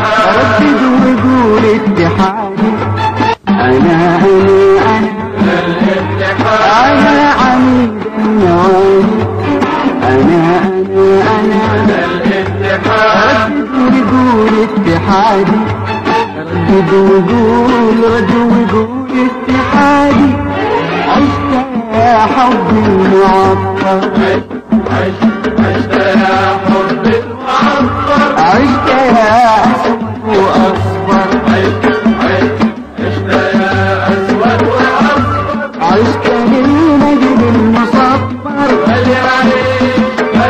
ردد وقول اتحادي أنا أنا أنا عميد النوادي. أنا أنا أنا ردد وقول اتحادي ردد وقول ردد وقول اتحادي عشت يا حبي المعطر عشت عشت يا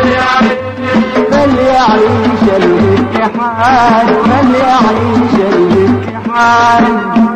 فليعيش فليعيش الاتحاد فليعيش الاتحاد.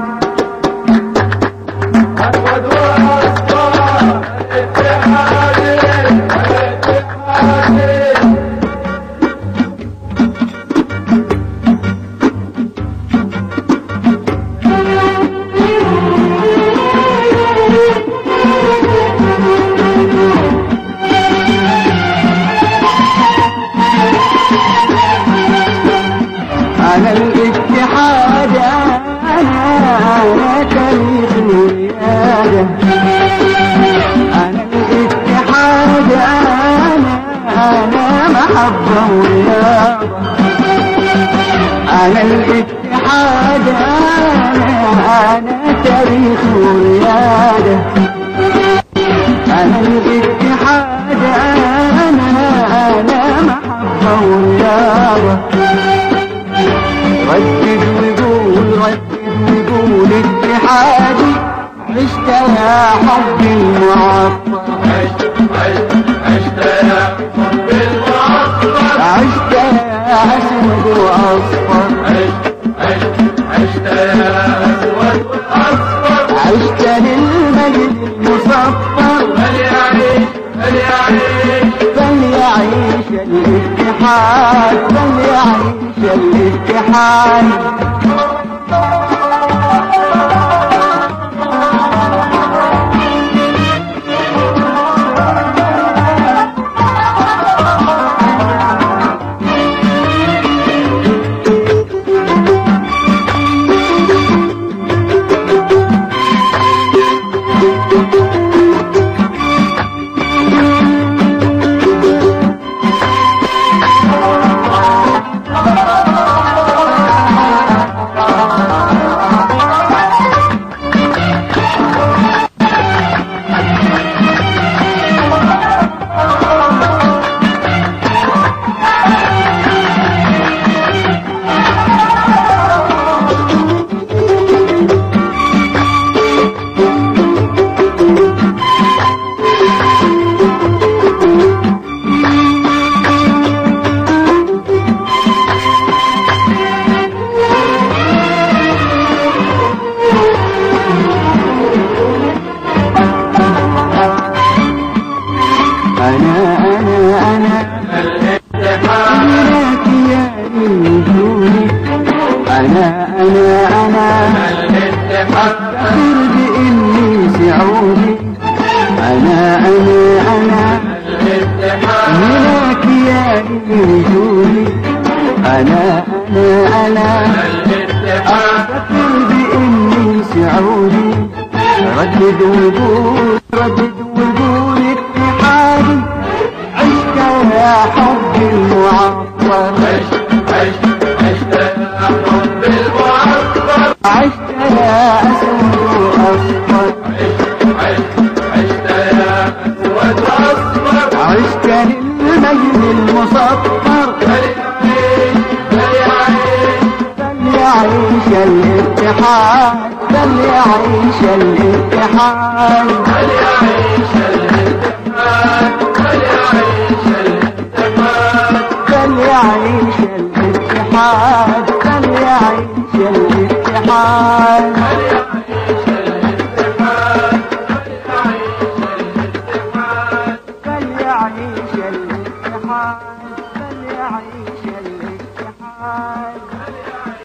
أنا الاتحاد أنا تاريخ الولادة أنا الاتحاد أنا محبة ورياضة. أنا الاتحاد أنا أنا تاريخ وريادة. أنا الاتحاد أنا أنا محبة ورياضة. ردد وقول ردد وقول اتحادي عشت يا حبي المعطر عشت يا حب المعطر عشت يا أسود وأصفر عشت يا أسود وأصفر عشت للمجد المصفر فليعيش فليعيش فليعيش الاتحاد فليعيش الاتحاد أفتخر بإني سعودي. أنا أنا أنا. لك يا الوجود أنا أنا أنا. أفتخر بإني سعودي. ردد وقول ردد وقول يا أسود أصفر عشت يا أسود أصفر عشت للمجد المسطر فليعيش الاتحاد فليعيش الاتحاد فليعيش الاتحاد فليعيش الاتحاد فليعيش الاتحاد हमार